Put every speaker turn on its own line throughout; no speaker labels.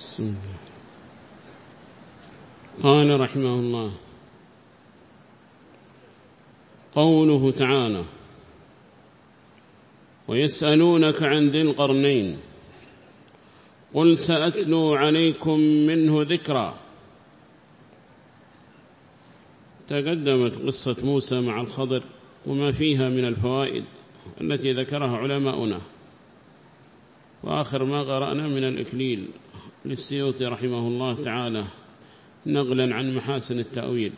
بسم الله قال رحمه الله قوله تعالى ويسألونك عن ذي القرنين قل سأتلو عليكم منه ذكرا. تقدمت قصة موسى مع الخضر وما فيها من الفوائد التي ذكرها علماؤنا. وآخر ما قرأنا من الإكليل. للسيوطي رحمه الله تعالى نقلا عن محاسن التأويل.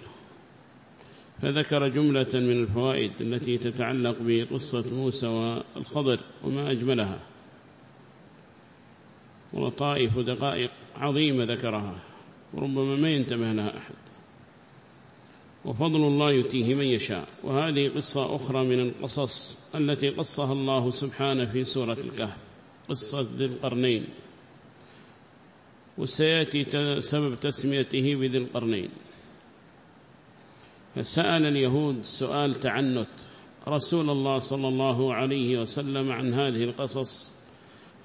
فذكر جملة من الفوائد التي تتعلق بقصة موسى والخضر وما أجملها. ولطائف ودقائق عظيمة ذكرها وربما ما ينتبه لها أحد. وفضل الله يتيه من يشاء. وهذه قصة أخرى من القصص التي قصها الله سبحانه في سورة الكهف قصة ذي القرنين. وسيأتي سبب تسميته بذي القرنين. فسأل اليهود سؤال تعنت. رسول الله صلى الله عليه وسلم عن هذه القصص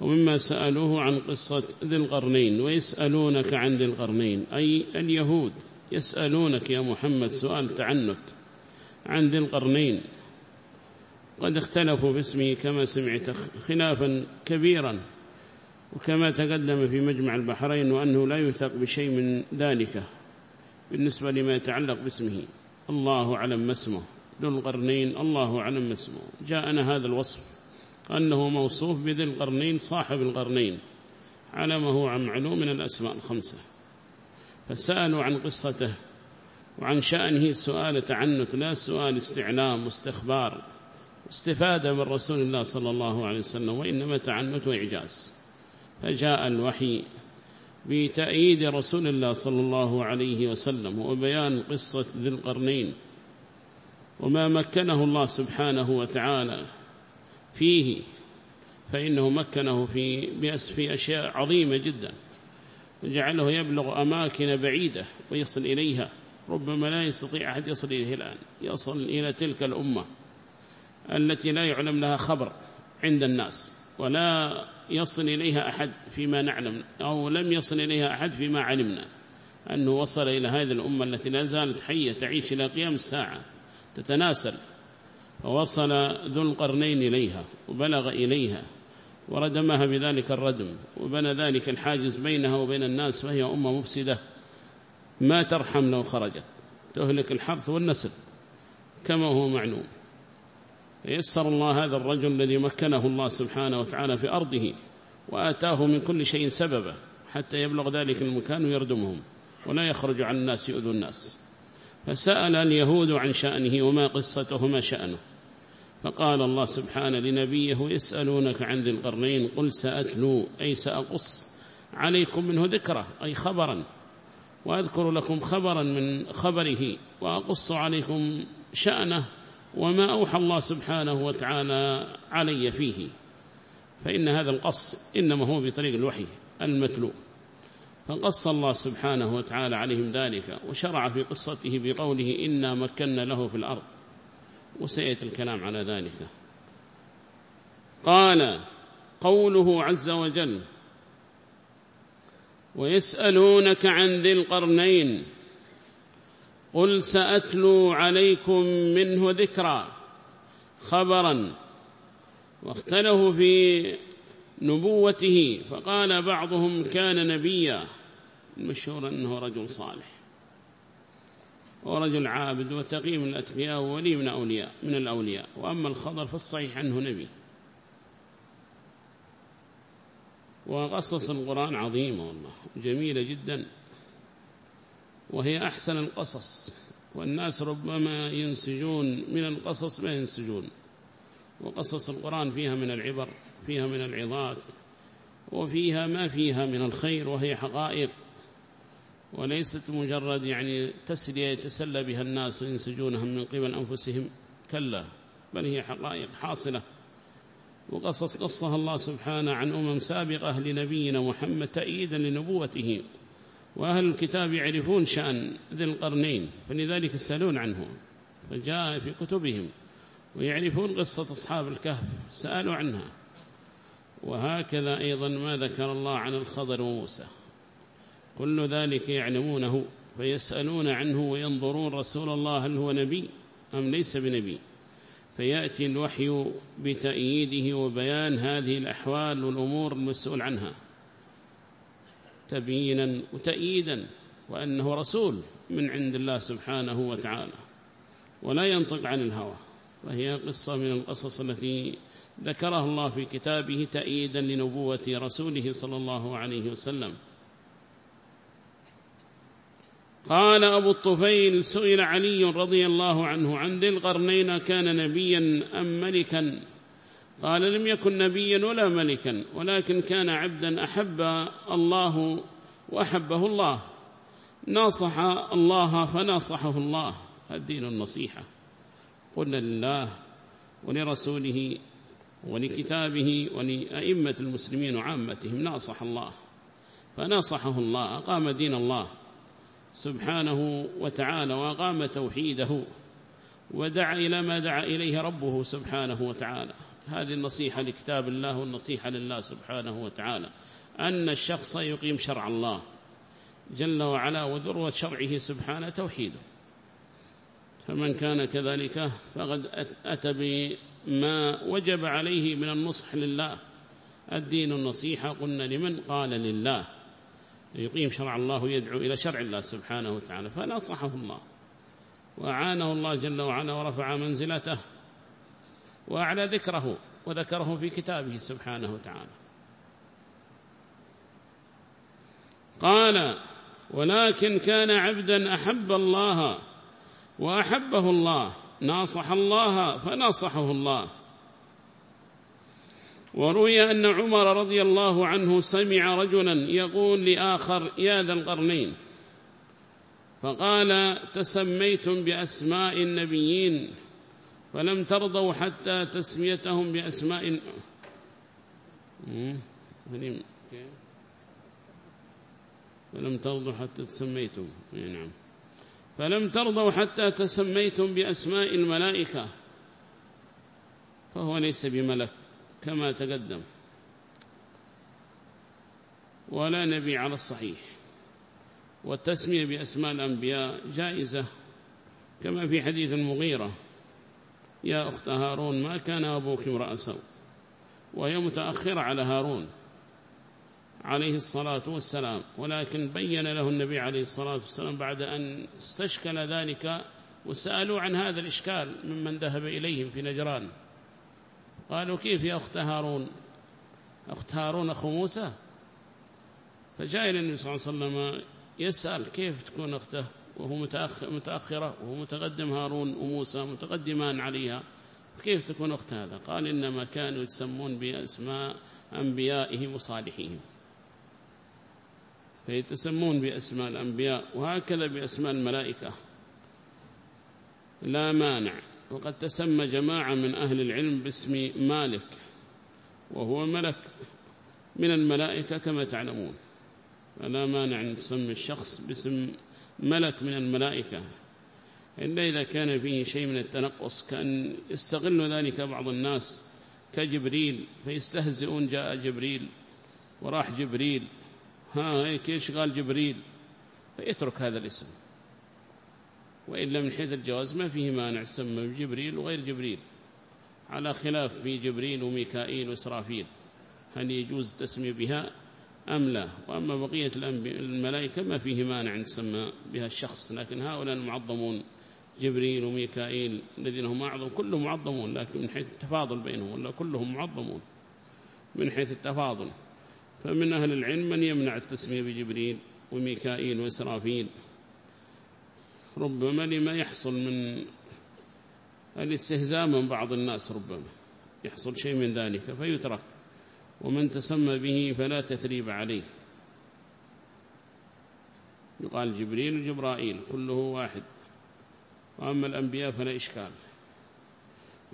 ومما سألوه عن قصة ذي القرنين ويسألونك عن ذي القرنين. أي اليهود يسألونك يا محمد سؤال تعنت عن ذي القرنين. قد اختلفوا باسمه كما سمعت خلافا كبيرا. وكما تقدم في مجمع البحرين وأنه لا يثق بشيء من ذلك بالنسبة لما يتعلق باسمه. الله أعلم ما اسمه. ذو القرنين الله أعلم ما اسمه. جاءنا هذا الوصف أنه موصوف بذي القرنين صاحب القرنين. هو عن معلوم من الأسماء الخمسة. فسألوا عن قصته وعن شأنه. سؤال تعنت لا سؤال استعلام واستخبار استفادة من رسول الله صلى الله عليه وسلم وإنما تعنت وإعجاز. فجاء الوحي بتأييد رسول الله صلى الله عليه وسلم وبيان قصة ذي القرنين وما مكنه الله سبحانه وتعالى فيه فإنه مكنه في في أشياء عظيمة جدا وجعله يبلغ أماكن بعيدة ويصل إليها ربما لا يستطيع أحد يصل إليه الآن يصل إلى تلك الأمة التي لا يعلم لها خبر عند الناس. ولا يصل إليها أحد فيما نعلم أو لم يصل إليها أحد فيما علمنا. أنه وصل إلى هذه الأمة التي لا زالت حية تعيش إلى قيام الساعة تتناسل. فوصل ذو القرنين إليها وبلغ إليها وردمها بذلك الردم وبنى ذلك الحاجز بينها وبين الناس فهي أمة مفسدة. ما ترحم لو خرجت تهلك الحرث والنسل كما هو معلوم. يسر الله هذا الرجل الذي مكنه الله سبحانه وتعالى في أرضه وآتاه من كل شيء سببا حتى يبلغ ذلك المكان ويردمهم ولا يخرج عن الناس يؤذوا الناس. فسأل اليهود عن شأنه وما قصته ما شأنه. فقال الله سبحانه لنبيه يسألونك عن ذي القرنين قل سأتلو أي سأقص عليكم منه ذكره أي خبرا وأذكر لكم خبرا من خبره وأقص عليكم شأنه وما أوحى الله سبحانه وتعالى علي فيه. فإن هذا القص إنما هو بطريق الوحي المتلو. فقص الله سبحانه وتعالى عليهم ذلك وشرع في قصته بقوله إنا مكنا له في الأرض. وسيأتي الكلام على ذلك. قال قوله عز وجل ويسألونك عن ذي القرنين قل سأتلو عليكم منه ذكرا خبرا واختلفوا في نبوته فقال بعضهم كان نبيا المشهور أنه رجل صالح ورجل عابد وتقي من الأتقياء وولي من أولياء من الأولياء وأما الخضر فالصحيح عنه نبي. وقصص القرآن عظيمة والله جميلة جدا. وهي أحسن القصص. والناس ربما ينسجون من القصص ما ينسجون. وقصص القرآن فيها من العبر فيها من العظات وفيها ما فيها من الخير وهي حقائق. وليست مجرد يعني تسلية يتسلى بها الناس وينسجونها من قبل أنفسهم. كلا بل هي حقائق حاصلة. وقصص قصها الله سبحانه عن أمم سابقة لنبينا محمد تأييدا لنبوته. وأهل الكتاب يعرفون شأن ذي القرنين فلذلك يسألون عنه فجاء في كتبهم ويعرفون قصة أصحاب الكهف سألوا عنها. وهكذا أيضا ما ذكر الله عن الخضر وموسى. كل ذلك يعلمونه فيسألون عنه وينظرون رسول الله هل هو نبي أم ليس بنبي. فيأتي الوحي بتأييده وبيان هذه الأحوال والأمور المسؤول عنها. تبيينا وتأييدا وأنه رسول من عند الله سبحانه وتعالى ولا ينطق عن الهوى وهي قصة من القصص التي ذكرها الله في كتابه تأييدا لنبوة رسوله صلى الله عليه وسلم. قال أبو الطفيل سئل علي رضي الله عنه عن ذي القرنين كان نبيا أم ملكا؟ قال لم يكن نبيا ولا ملكا ولكن كان عبدا أحب الله وأحبه الله. ناصح الله فناصحه الله. الدين النصيحة. قلنا لله ولرسوله ولكتابه ولأئمة المسلمين وعامتهم ناصح الله. فناصحه الله أقام دين الله سبحانه وتعالى وأقام توحيده ودعا إلى ما دعا إليه ربه سبحانه وتعالى. هذه النصيحة لكتاب الله والنصيحة لله سبحانه وتعالى. أن الشخص يقيم شرع الله جل وعلا وذروة شرعه سبحانه توحيده. فمن كان كذلك فقد أتى بما وجب عليه من النصح لله. الدين النصيحة قلنا لمن؟ قال لله. يقيم شرع الله يدعو إلى شرع الله سبحانه وتعالى. فنصحه الله. وأعانه الله جل وعلا ورفع منزلته. وأعلى ذكره وذكره في كتابه سبحانه وتعالى. قال ولكن كان عبدا أحب الله وأحبه الله ناصح الله فناصحه الله. وروي أن عمر رضي الله عنه سمع رجلا يقول لآخر يا ذا القرنين. فقال تسميتم بأسماء النبيين فلم ترضوا حتى تسميتهم بأسماء فلم ترضوا حتى تسميتم نعم. فلم ترضوا حتى تسميتم بأسماء الملائكة. فهو ليس بملك كما تقدم. ولا نبي على الصحيح. والتسمية بأسماء الأنبياء جائزة كما في حديث المغيرة. يا أخت هارون ما كان أبوك امرأ سوء. وهي متأخرة على هارون عليه الصلاة والسلام. ولكن بين له النبي عليه الصلاة والسلام بعد أن استشكل ذلك وسألوا عن هذا الإشكال ممن ذهب إليهم في نجران. قالوا كيف يا أخت هارون؟ أخت هارون أخو موسى؟ فجاء إلى النبي صلى الله عليه وسلم يسأل كيف تكون أخته؟ وهو متأخرة وهو متقدم هارون وموسى متقدمان عليها. كيف تكون أخت هذا؟ قال إنما كانوا يتسمون بأسماء أنبيائهم وصالحهم فيتسمون بأسماء الأنبياء وهكذا بأسماء الملائكة. لا مانع. وقد تسمى جماعة من أهل العلم باسم مالك وهو ملك من الملائكة كما تعلمون. فلا مانع أن تسمي الشخص باسم ملك من الملائكة. إلا إذا كان فيه شيء من التنقص كأن يستغل ذلك بعض الناس كجبريل فيستهزئون جاء جبريل وراح جبريل. ها هيك إيش قال جبريل؟ فيترك هذا الاسم. وإلا من حيث الجواز ما فيه مانع سمى جبريل وغير جبريل. على خلاف في جبريل وميكائيل وإسرافيل هل يجوز تسمي بها؟ أم لا؟ وأما بقية الملائكة ما فيه مانع نسمى بها الشخص لكن هؤلاء المعظمون جبريل وميكائيل الذين هم أعظم كلهم معظمون لكن من حيث التفاضل بينهم ولا كلهم معظمون من حيث التفاضل. فمن أهل العلم من يمنع التسمية بجبريل وميكائيل وإسرافيل. ربما لما يحصل من الاستهزاء من بعض الناس ربما يحصل شيء من ذلك فيترك. ومن تسمى به فلا تثريب عليه. يقال جبريل وجبرائيل كله واحد. وأما الأنبياء فلا إشكال.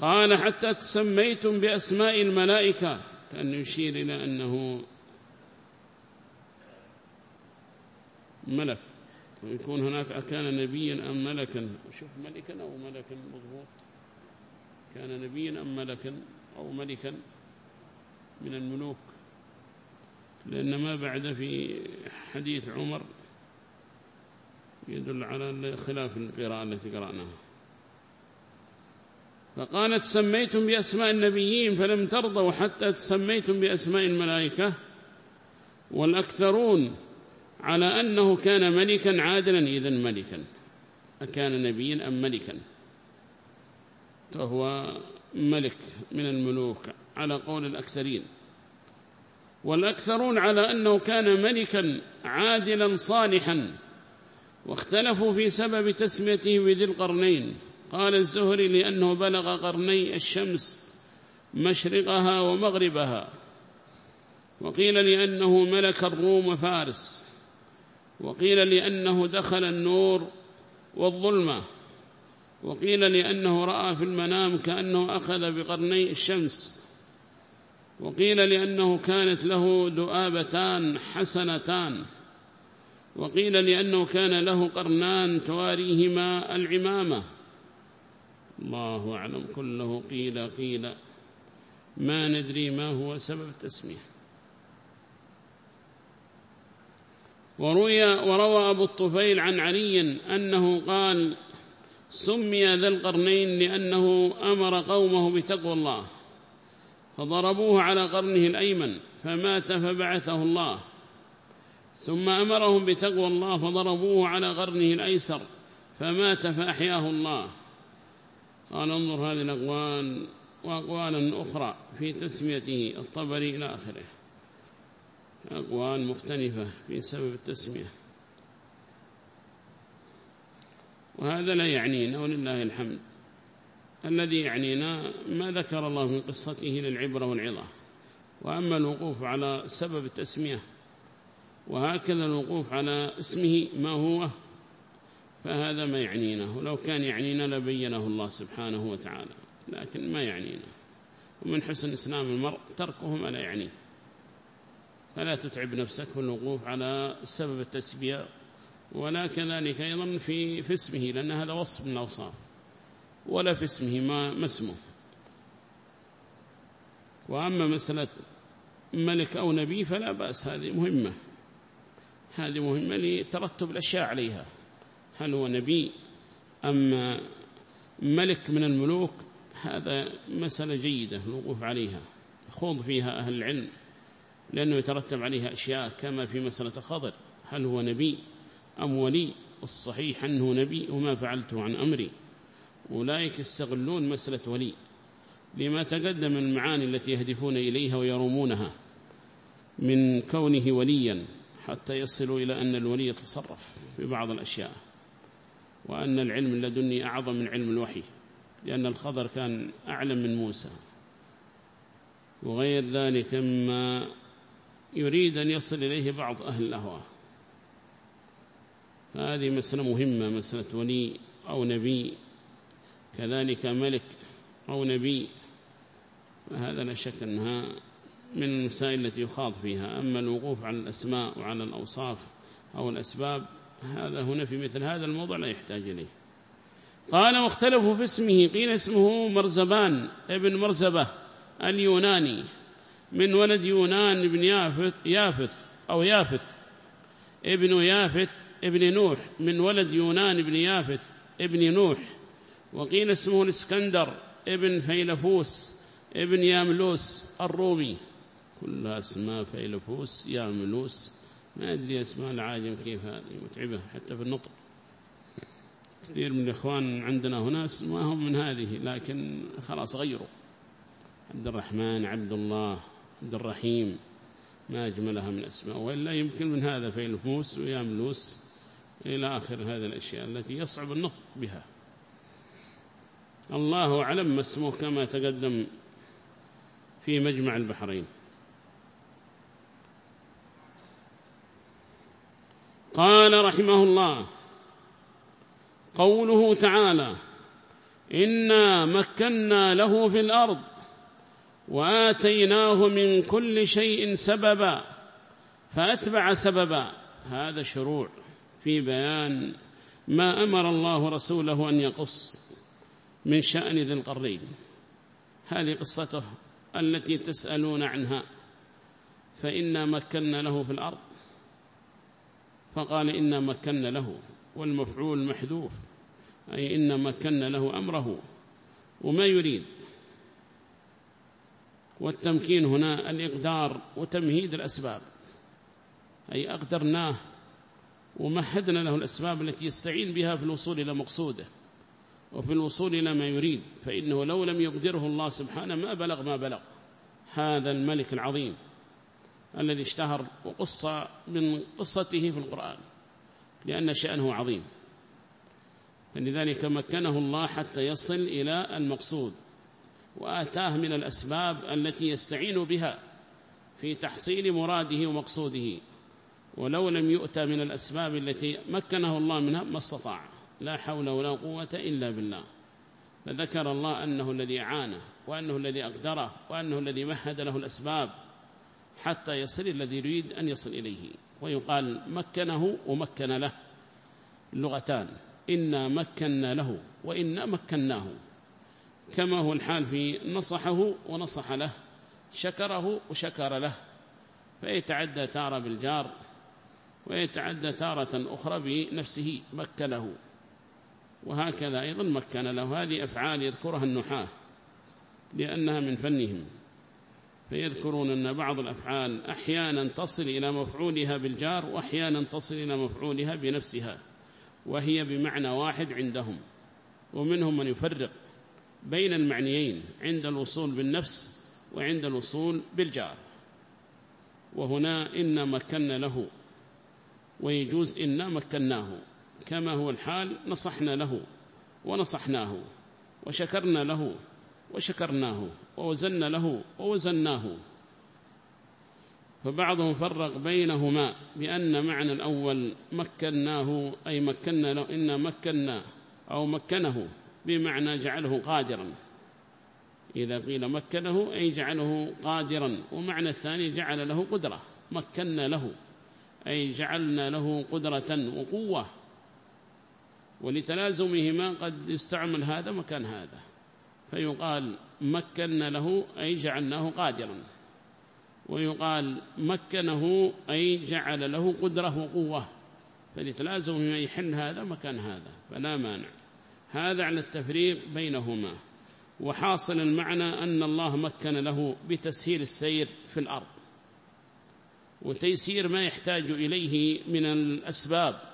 قال حتى تسميتم بأسماء الملائكة كأنه يشير إلى أنه ملك. ويكون هناك كان نبيا أم ملكا؟ شوف ملكا أو ملكا مضبوط. كان نبيا أم ملكا أو ملكا؟ من الملوك لأن ما بعد في حديث عمر يدل على خلاف القراءة التي قرأناها. فقالت سميتم بأسماء النبيين فلم ترضوا حتى تسميتم بأسماء الملائكة والأكثرون على أنه كان ملكا عادلا. إذن ملكا أكان نبيا أم ملكا؟ فهو ملك من الملوك. على قول الأكثرين. والأكثرون على أنه كان ملكا عادلا صالحا واختلفوا في سبب تسميته بذي القرنين. قال الزهري لأنه بلغ قرني الشمس مشرقها ومغربها وقيل لأنه ملك الروم وفارس وقيل لأنه دخل النور والظلمة وقيل لأنه رأى في المنام كأنه أخذ بقرني الشمس. وقيل لأنه كانت له ذؤابتان حسنتان. وقيل لأنه كان له قرنان تواريهما العمامة. الله أعلم. كله قيل قيل. ما ندري ما هو سبب التسمية. وروي وروى أبو الطفيل عن علي أنه قال سمي ذا القرنين لأنه أمر قومه بتقوى الله. فضربوه على قرنه الأيمن فمات فبعثه الله. ثم أمرهم بتقوى الله فضربوه على قرنه الأيسر فمات فأحياه الله. قال انظر هذه الأقوال وأقوالا أخرى في تسميته الطبري إلى آخره. أقوال مختلفة في سبب التسمية. وهذا لا يعنينا ولله الحمد. الذي يعنينا ما ذكر الله من قصته للعبرة والعظة. وأما الوقوف على سبب التسمية وهكذا الوقوف على اسمه ما هو فهذا ما يعنينا ولو كان يعنينا لبينه الله سبحانه وتعالى لكن ما يعنينا. ومن حسن إسلام المرء تركه ما لا يعنيه. فلا تتعب نفسك بالوقوف على سبب التسبية ولا كذلك أيضا في, في اسمه لأن هذا وصف من الأوصاف ولا في اسمه ما, ما اسمه. وأما مسألة ملك أو نبي فلا بأس هذه مهمة. هذه مهمة لترتب الأشياء عليها. هل هو نبي أم ملك من الملوك؟ هذا مسألة جيدة الوقوف عليها. خوض فيها أهل العلم لأنه يترتب عليها أشياء كما في مسألة الخضر. هل هو نبي أم ولي؟ الصحيح أنه نبي وما فعلته عن أمري. أولئك يستغلون مسألة ولي لما تقدم من المعاني التي يهدفون إليها ويرومونها من كونه وليا حتى يصلوا إلى أن الولي يتصرف في بعض الأشياء وأن العلم اللدني أعظم من علم الوحي لأن الخضر كان أعلم من موسى وغير ذلك مما يريد أن يصل إليه بعض أهل الأهواء فهذه مسألة مهمة مسألة ولي أو نبي كذلك ملك أو نبي فهذا لا شك أنها من المسائل التي يخاض فيها. أما الوقوف على الأسماء وعلى الأوصاف أو الأسباب هذا هنا في مثل هذا الموضوع لا يحتاج إليه. قال واختلفوا في اسمه قيل اسمه مرزبان ابن مرزبة اليوناني من ولد يونان بن يافث, يافث أو يافث ابن يافث ابن نوح من ولد يونان بن يافث ابن نوح. وقيل اسمه الإسكندر ابن فيلفوس ابن ياملوس الرومي. كلها أسماء فيلفوس ياملوس. ما أدري أسماء العاجم كيف هذه متعبة حتى في النطق. كثير من الإخوان عندنا هنا ما هم من هذه لكن خلاص غيروا. عبد الرحمن عبد الله عبد الرحيم. ما أجملها من أسماء وإلا يمكن من هذا فيلفوس وياملوس إلى آخر هذه الأشياء التي يصعب النطق بها. الله أعلم ما اسمه كما تقدم في مجمع البحرين. قال رحمه الله قوله تعالى إنا مكنا له في الأرض وآتيناه من كل شيء سببا فأتبع سببا. هذا شروع في بيان ما أمر الله رسوله أن يقص. من شأن ذي القرنين. هذه قصته التي تسألون عنها. فإنا مكنا له في الأرض. فقال إنا مكنا له والمفعول محذوف. أي إنا مكنا له أمره. وما يريد. والتمكين هنا الإقدار وتمهيد الأسباب. أي أقدرناه ومهدنا له الأسباب التي يستعين بها في الوصول إلى مقصوده. وفي الوصول إلى ما يريد فإنه لو لم يقدره الله سبحانه ما بلغ ما بلغ. هذا الملك العظيم الذي اشتهر وقص من قصته في القرآن لأن شأنه عظيم. فلذلك مكنه الله حتى يصل إلى المقصود وآتاه من الأسباب التي يستعين بها في تحصيل مراده ومقصوده. ولو لم يؤتى من الأسباب التي مكنه الله منها ما استطاع. لا حول ولا قوة إلا بالله. فذكر الله أنه الذي عانه وأنه الذي أقدره وأنه الذي مهد له الأسباب حتى يصل الذي يريد أن يصل إليه. ويقال مكنه ومكن له اللغتان إنا مكنا له وإنا مكناه. كما هو الحال في نصحه ونصح له شكره وشكر له. فيتعدى تارة بالجار ويتعدى تارة أخرى بنفسه مكنه. وهكذا أيضا مكن له هذه أفعال يذكرها النحاة لأنها من فنهم فيذكرون أن بعض الأفعال أحيانا تصل إلى مفعولها بالجار وأحيانا تصل إلى مفعولها بنفسها وهي بمعنى واحد عندهم ومنهم من يفرق بين المعنيين عند الوصول بالنفس وعند الوصول بالجار. وهنا إن مكنا له ويجوز إنا مكناه. كما هو الحال نصحنا له ونصحناه وشكرنا له وشكرناه ووزنا له ووزناه فبعضهم فرق بينهما بأن معنى الأول مكناه أي مكنا له إن مكنا أو مكنه بمعنى جعله قادرا. إذا قيل مكنه أي جعله قادرا. ومعنى الثاني جعل له قدرة مكنا له أي جعلنا له قدرة وقوة. ولتلازمهما قد يستعمل هذا مكان هذا. فيقال مكنا له أي جعلناه قادرا. ويقال مكنه أي جعل له قدرة وقوة. فلتلازمهما يحل هذا مكان هذا فلا مانع. هذا على التفريق بينهما. وحاصل المعنى أن الله مكن له بتسهيل السير في الأرض. وتيسير ما يحتاج إليه من الأسباب.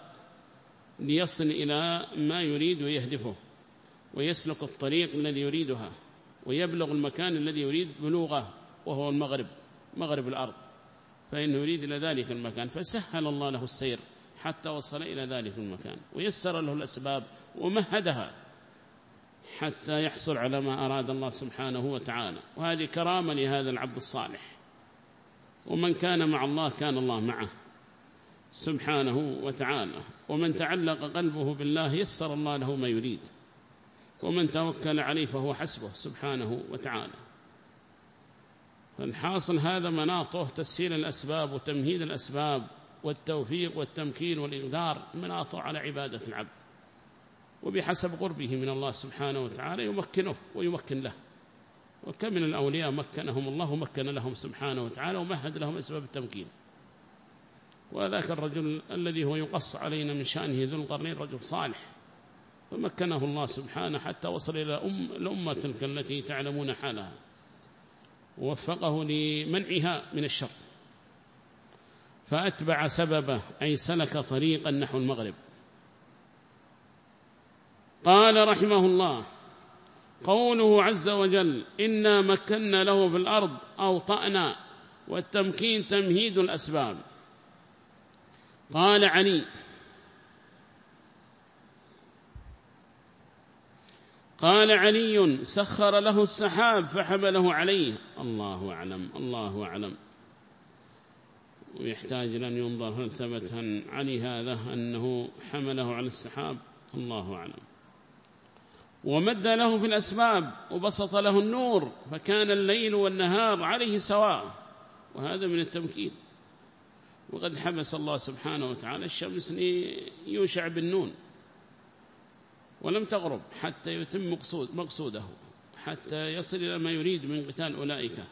ليصل إلى ما يريد ويهدفه ويسلك الطريق الذي يريدها ويبلغ المكان الذي يريد بلوغه وهو المغرب مغرب الأرض. فإنه يريد إلى ذلك المكان فسهل الله له السير حتى وصل إلى ذلك المكان ويسر له الأسباب ومهدها حتى يحصل على ما أراد الله سبحانه وتعالى. وهذه كرامة لهذا العبد الصالح. ومن كان مع الله كان الله معه. سبحانه وتعالى. ومن تعلق قلبه بالله يسر الله له ما يريد. ومن توكل عليه فهو حسبه سبحانه وتعالى. فالحاصل هذا مناطه تسهيل الأسباب وتمهيد الأسباب والتوفيق والتمكين والإقدار مناطه على عبادة العبد. وبحسب قربه من الله سبحانه وتعالى يمكنه ويمكن له. وكم من الأولياء مكنهم الله ومكن لهم سبحانه وتعالى ومهد لهم أسباب التمكين. وذاك الرجل الذي هو يقص علينا من شأنه ذو القرنين رجل صالح. فمكنه الله سبحانه حتى وصل إلى أم الأمة تلك التي تعلمون حالها. ووفقه لمنعها من الشر. فأتبع سببه أي سلك طريقا نحو المغرب. قال رحمه الله قوله عز وجل إنا مكنا له في الأرض أوطأنا. والتمكين تمهيد الأسباب. قال علي. قال علي سخر له السحاب فحمله عليه. الله أعلم الله أعلم. ويحتاج لأن ينظر هل ثبت علي هذا أنه حمله على السحاب. الله أعلم. ومد له في الأسباب وبسط له النور فكان الليل والنهار عليه سواء. وهذا من التمكين. وقد حبس الله سبحانه وتعالى الشمس ليوشع بالنون ولم تغرب حتى يتم مقصود مقصوده حتى يصل إلى ما يريد من قتال أولئك.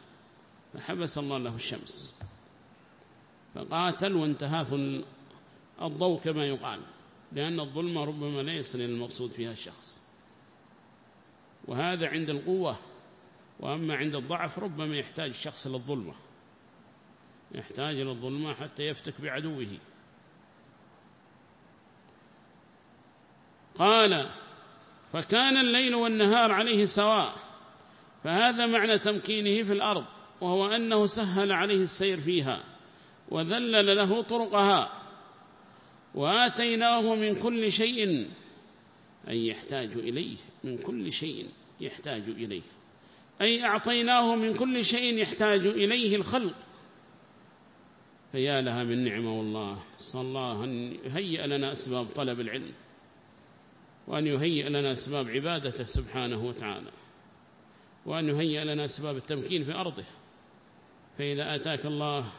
فحبس الله له الشمس. فقاتل وانتهى الضوء كما يقال لأن الظلمة ربما لا يصل إلى المقصود فيها الشخص. وهذا عند القوة وأما عند الضعف ربما يحتاج الشخص للظلمة يحتاج إلى الظلمة حتى يفتك بعدوه. قال فكان الليل والنهار عليه سواء فهذا معنى تمكينه في الأرض وهو أنه سهل عليه السير فيها وذلل له طرقها وآتيناه من كل شيء أي يحتاج إليه من كل شيء يحتاج إليه أي أعطيناه من كل شيء يحتاج إليه الخلق. فيا لها من نعمة والله. صلى الله أن يهيئ لنا أسباب طلب العلم وأن يهيئ لنا أسباب عبادته سبحانه وتعالى وأن يهيئ لنا أسباب التمكين في أرضه. فإذا آتاك الله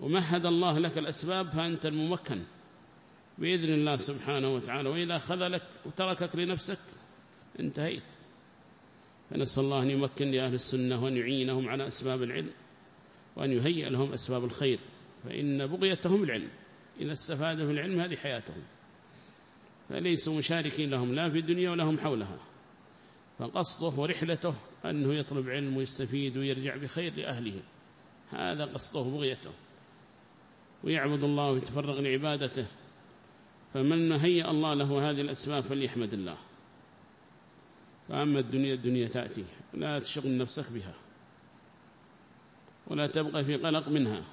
ومهد الله لك الأسباب فأنت الممكن بإذن الله سبحانه وتعالى. وإذا خذلك وتركك لنفسك انتهيت. فنسأل الله أن يمكن لأهل السنة وأن يعينهم على أسباب العلم. وأن يهيئ لهم أسباب الخير فإن بغيتهم العلم إذا استفادوا في العلم هذه حياتهم. فليسوا مشاركين لهم لا في الدنيا ولا هم حولها. فقصده ورحلته أنه يطلب علم ويستفيد ويرجع بخير لأهله. هذا قصده بغيته ويعبد الله ويتفرغ لعبادته. فمن هيأ الله له هذه الأسباب فليحمد الله. فأما الدنيا الدنيا تأتي. لا تشغل نفسك بها. ولا تبقى في قلق منها.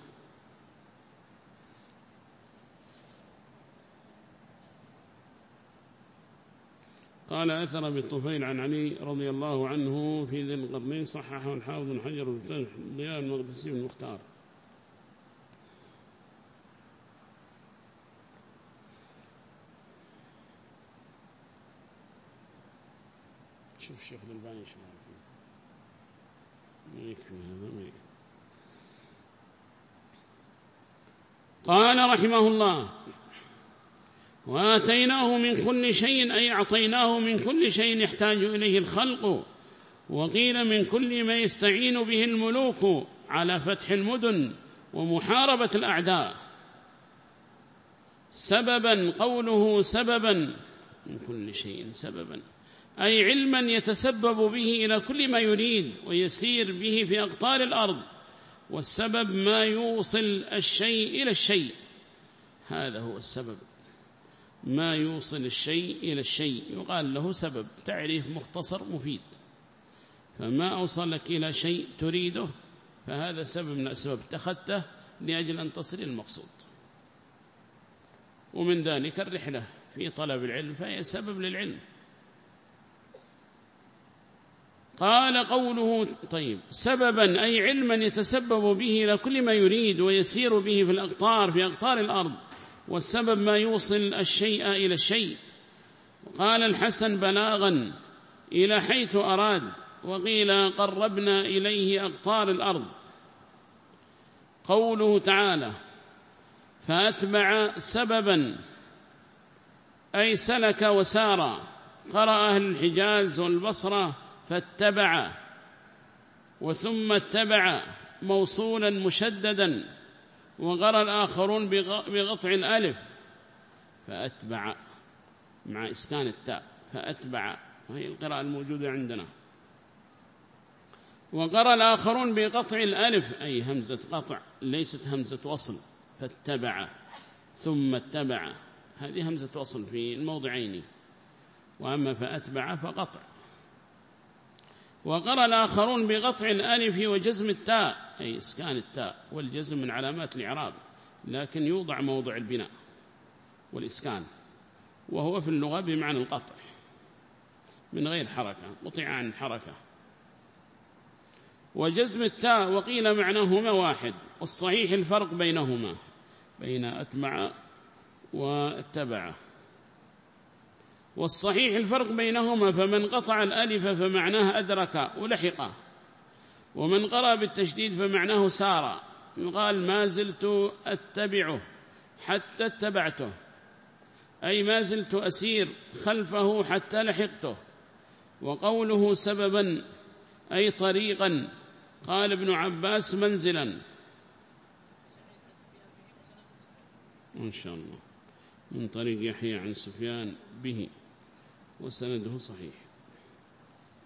قال أثر بالطفيل عن علي رضي الله عنه في ذي القرنين صححه الحافظ بن حجر ضياء المقدسي المختار. شوف الشيخ الألباني إيش ما يكفي هذا ما يكفي. قال رحمه الله وآتيناه من كل شيء أي أعطيناه من كل شيء يحتاج إليه الخلق وقيل من كل ما يستعين به الملوك على فتح المدن ومحاربة الأعداء. سببا قوله سببا من كل شيء سببا أي علما يتسبب به إلى كل ما يريد ويسير به في أقطار الأرض. والسبب ما يوصل الشيء إلى الشيء. هذا هو السبب. ما يوصل الشيء إلى الشيء. يقال له سبب. تعريف مختصر مفيد. فما أوصلك إلى شيء تريده فهذا سبب من الأسباب. اتخذته لأجل أن تصل المقصود. ومن ذلك الرحلة في طلب العلم فهي سبب للعلم. قال قوله طيب سببا أي علما يتسبب به إلى كل ما يريد ويسير به في الأقطار في أقطار الأرض والسبب ما يوصل الشيء إلى الشيء. قال الحسن بلاغا إلى حيث أراد وقيل قربنا إليه أقطار الأرض. قوله تعالى فأتبع سببا أي سلك وسار قرأ أهل الحجاز والبصرة فاتبع وثم اتبع موصولا مشددا وقرأ الآخرون بقطع الألف فأتبع مع إسكان التاء فأتبع. وهي القراءة الموجودة عندنا. وقرأ الآخرون بقطع الألف أي همزة قطع ليست همزة وصل. فاتبع ثم اتبع. هذه همزة وصل في الموضعين. وأما فأتبع فقطع. وقرأ الآخرون بقطع الألف وجزم التاء أي إسكان التاء والجزم من علامات الإعراب لكن يوضع موضع البناء والإسكان وهو في اللغة بمعنى القطع من غير حركة قطع عن حركة. وجزم التاء وقيل معناهما واحد والصحيح الفرق بينهما بين أتمع واتبع. والصحيح الفرق بينهما فمن قطع الألف فمعناه أدرك ولحق. ومن قرأ بالتشديد فمعناه سار. يقال ما زلت أتبعه حتى اتبعته. أي ما زلت أسير خلفه حتى لحقته. وقوله سببا أي طريقا. قال ابن عباس منزلا. ما شاء الله. من طريق يحيى عن سفيان به. وسنده صحيح.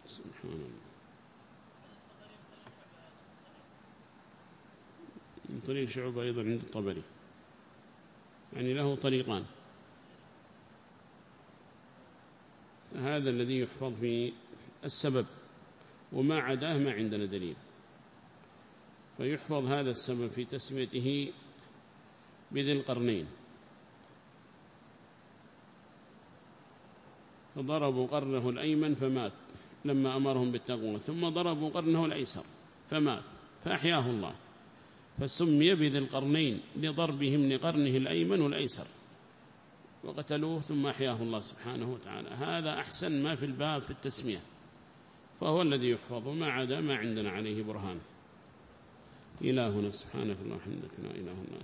سبحان الله. من طريق شعوب أيضا عند الطبري. يعني له طريقان. هذا الذي يحفظ في السبب وما عداه ما عندنا دليل. فيحفظ هذا السبب في تسميته بذي القرنين. فضربوا قرنه الأيمن فمات لما أمرهم بالتقوى. ثم ضربوا قرنه الأيسر فمات فأحياه الله. فسمي بذي القرنين لضربهم لقرنه الأيمن والأيسر. وقتلوه ثم أحياه الله سبحانه وتعالى. هذا أحسن ما في الباب في التسمية فهو الذي يحفظ ما عدا ما عندنا عليه برهان. إلهنا سبحانه الله وحمدك لا إله إلا